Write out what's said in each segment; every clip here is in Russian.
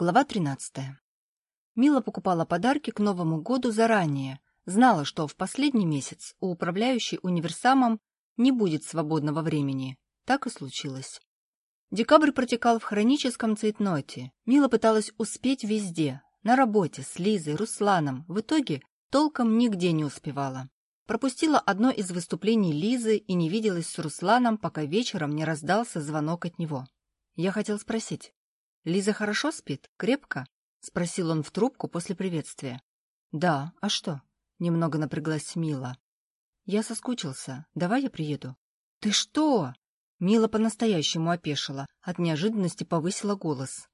Глава 13. Мила покупала подарки к Новому году заранее, знала, что в последний месяц у управляющей универсамом не будет свободного времени. Так и случилось. Декабрь протекал в хроническом цейтноте. Мила пыталась успеть везде. На работе, с Лизой, Русланом. В итоге толком нигде не успевала. Пропустила одно из выступлений Лизы и не виделась с Русланом, пока вечером не раздался звонок от него. Я хотел спросить, «Лиза хорошо спит? Крепко?» — спросил он в трубку после приветствия. «Да, а что?» — немного напряглась Мила. «Я соскучился. Давай я приеду». «Ты что?» Мила по-настоящему опешила, от неожиданности повысила голос.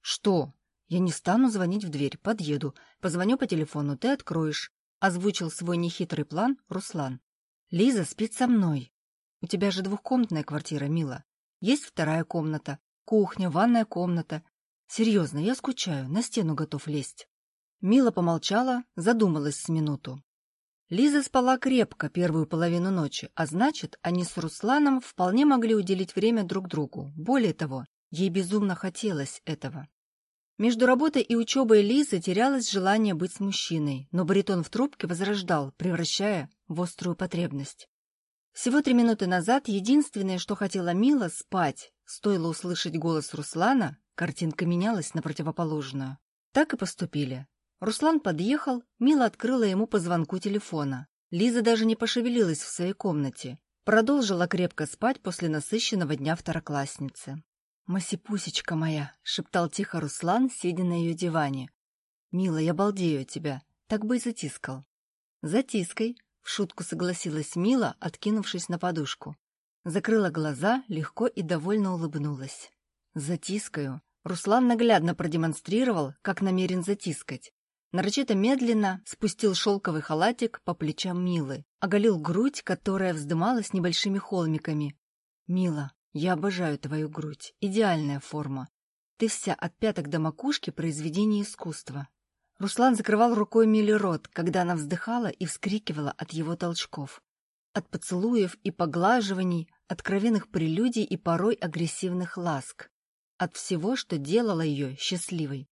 «Что? Я не стану звонить в дверь, подъеду, позвоню по телефону, ты откроешь», — озвучил свой нехитрый план Руслан. «Лиза спит со мной. У тебя же двухкомнатная квартира, Мила. Есть вторая комната, Кухня, ванная комната. Серьезно, я скучаю, на стену готов лезть. Мила помолчала, задумалась с минуту. Лиза спала крепко первую половину ночи, а значит, они с Русланом вполне могли уделить время друг другу. Более того, ей безумно хотелось этого. Между работой и учебой Лизы терялось желание быть с мужчиной, но баритон в трубке возрождал, превращая в острую потребность. Всего три минуты назад единственное, что хотела Мила, спать, Стоило услышать голос Руслана, картинка менялась на противоположную. Так и поступили. Руслан подъехал, Мила открыла ему по звонку телефона. Лиза даже не пошевелилась в своей комнате. Продолжила крепко спать после насыщенного дня второклассницы. «Масипусечка моя!» — шептал тихо Руслан, сидя на ее диване. «Мила, я балдею от тебя. Так бы и затискал». «Затискай», — в шутку согласилась Мила, откинувшись на подушку. Закрыла глаза, легко и довольно улыбнулась. «Затискаю». Руслан наглядно продемонстрировал, как намерен затискать. Нарочито медленно спустил шелковый халатик по плечам Милы, оголил грудь, которая вздымалась небольшими холмиками. «Мила, я обожаю твою грудь. Идеальная форма. Ты вся от пяток до макушки произведение искусства». Руслан закрывал рукой Миле рот, когда она вздыхала и вскрикивала от его толчков. От поцелуев и поглаживаний, откровенных прелюдий и порой агрессивных ласк. От всего, что делало ее счастливой.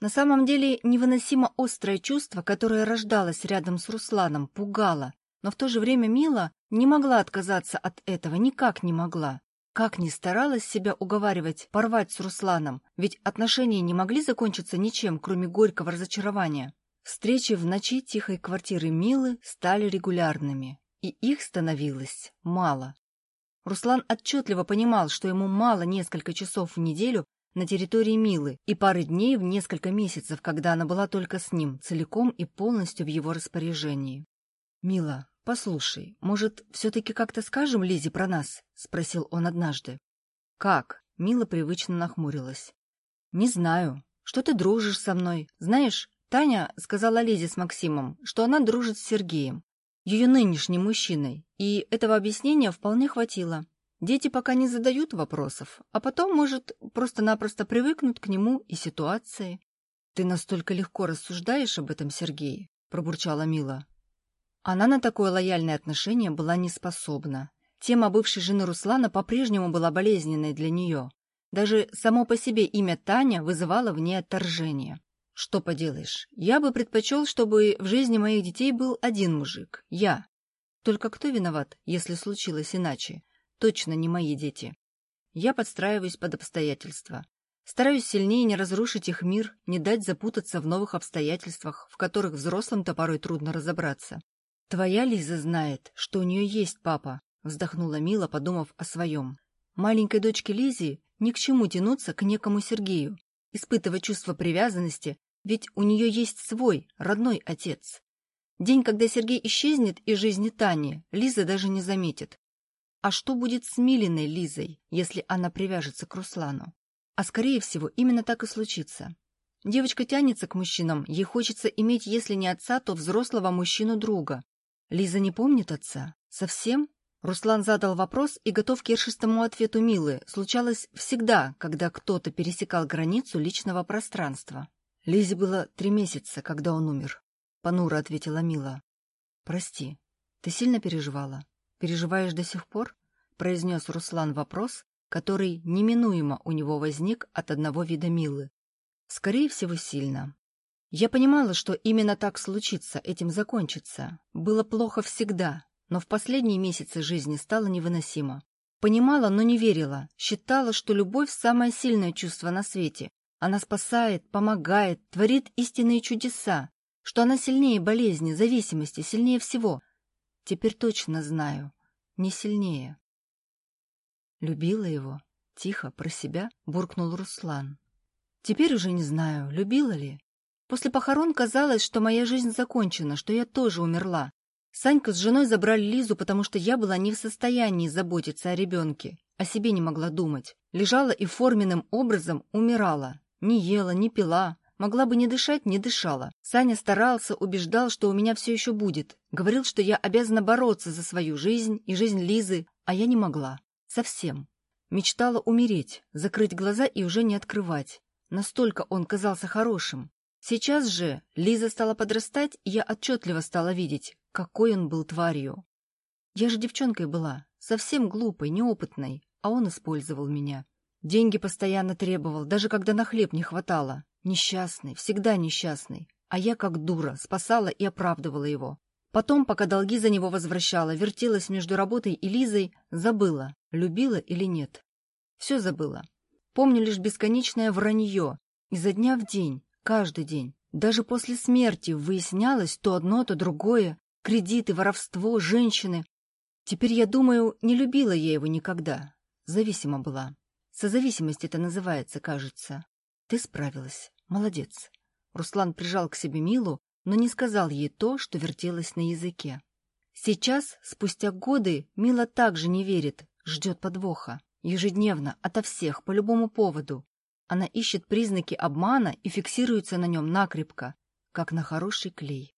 На самом деле невыносимо острое чувство, которое рождалось рядом с Русланом, пугало, но в то же время Мила не могла отказаться от этого, никак не могла. Как ни старалась себя уговаривать порвать с Русланом, ведь отношения не могли закончиться ничем, кроме горького разочарования. Встречи в ночи тихой квартиры Милы стали регулярными и их становилось мало. Руслан отчетливо понимал, что ему мало несколько часов в неделю на территории Милы и пары дней в несколько месяцев, когда она была только с ним, целиком и полностью в его распоряжении. «Мила, послушай, может, все-таки как-то скажем Лизе про нас?» — спросил он однажды. «Как?» — Мила привычно нахмурилась. «Не знаю. Что ты дружишь со мной? Знаешь, Таня сказала Лизе с Максимом, что она дружит с Сергеем ее нынешним мужчиной, и этого объяснения вполне хватило. Дети пока не задают вопросов, а потом, может, просто-напросто привыкнут к нему и ситуации. — Ты настолько легко рассуждаешь об этом, Сергей, — пробурчала Мила. Она на такое лояльное отношение была не способна. Тема бывшей жены Руслана по-прежнему была болезненной для нее. Даже само по себе имя Таня вызывало в ней отторжение. Что поделаешь, я бы предпочел, чтобы в жизни моих детей был один мужик, я. Только кто виноват, если случилось иначе? Точно не мои дети. Я подстраиваюсь под обстоятельства. Стараюсь сильнее не разрушить их мир, не дать запутаться в новых обстоятельствах, в которых взрослым-то порой трудно разобраться. «Твоя Лиза знает, что у нее есть папа», — вздохнула Мила, подумав о своем. «Маленькой дочке Лизе ни к чему тянуться к некому Сергею, испытывать чувство привязанности ведь у нее есть свой, родной отец. День, когда Сергей исчезнет из жизни Тани, Лиза даже не заметит. А что будет с Милиной Лизой, если она привяжется к Руслану? А скорее всего, именно так и случится. Девочка тянется к мужчинам, ей хочется иметь, если не отца, то взрослого мужчину-друга. Лиза не помнит отца? Совсем? Руслан задал вопрос, и готов к ершистому ответу Милы случалось всегда, когда кто-то пересекал границу личного пространства. Лизе было три месяца, когда он умер. Понуро ответила Мила. Прости, ты сильно переживала? Переживаешь до сих пор? Произнес Руслан вопрос, который неминуемо у него возник от одного вида Милы. Скорее всего, сильно. Я понимала, что именно так случится, этим закончится. Было плохо всегда, но в последние месяцы жизни стало невыносимо. Понимала, но не верила, считала, что любовь – самое сильное чувство на свете. Она спасает, помогает, творит истинные чудеса, что она сильнее болезни, зависимости, сильнее всего. Теперь точно знаю, не сильнее. Любила его, тихо, про себя, буркнул Руслан. Теперь уже не знаю, любила ли. После похорон казалось, что моя жизнь закончена, что я тоже умерла. Санька с женой забрали Лизу, потому что я была не в состоянии заботиться о ребенке, о себе не могла думать. Лежала и форменным образом умирала. Не ела, не пила, могла бы не дышать, не дышала. Саня старался, убеждал, что у меня все еще будет. Говорил, что я обязана бороться за свою жизнь и жизнь Лизы, а я не могла. Совсем. Мечтала умереть, закрыть глаза и уже не открывать. Настолько он казался хорошим. Сейчас же Лиза стала подрастать, и я отчетливо стала видеть, какой он был тварью. Я же девчонкой была, совсем глупой, неопытной, а он использовал меня. Деньги постоянно требовал, даже когда на хлеб не хватало. Несчастный, всегда несчастный. А я, как дура, спасала и оправдывала его. Потом, пока долги за него возвращала, вертелась между работой и Лизой, забыла, любила или нет. Все забыла. Помню лишь бесконечное вранье. Изо дня в день, каждый день. Даже после смерти выяснялось то одно, то другое кредиты, воровство, женщины. Теперь, я думаю, не любила я его никогда. Зависима была. Созависимость это называется, кажется. Ты справилась. Молодец. Руслан прижал к себе Милу, но не сказал ей то, что вертелось на языке. Сейчас, спустя годы, Мила также не верит, ждет подвоха. Ежедневно, ото всех, по любому поводу. Она ищет признаки обмана и фиксируется на нем накрепко, как на хороший клей.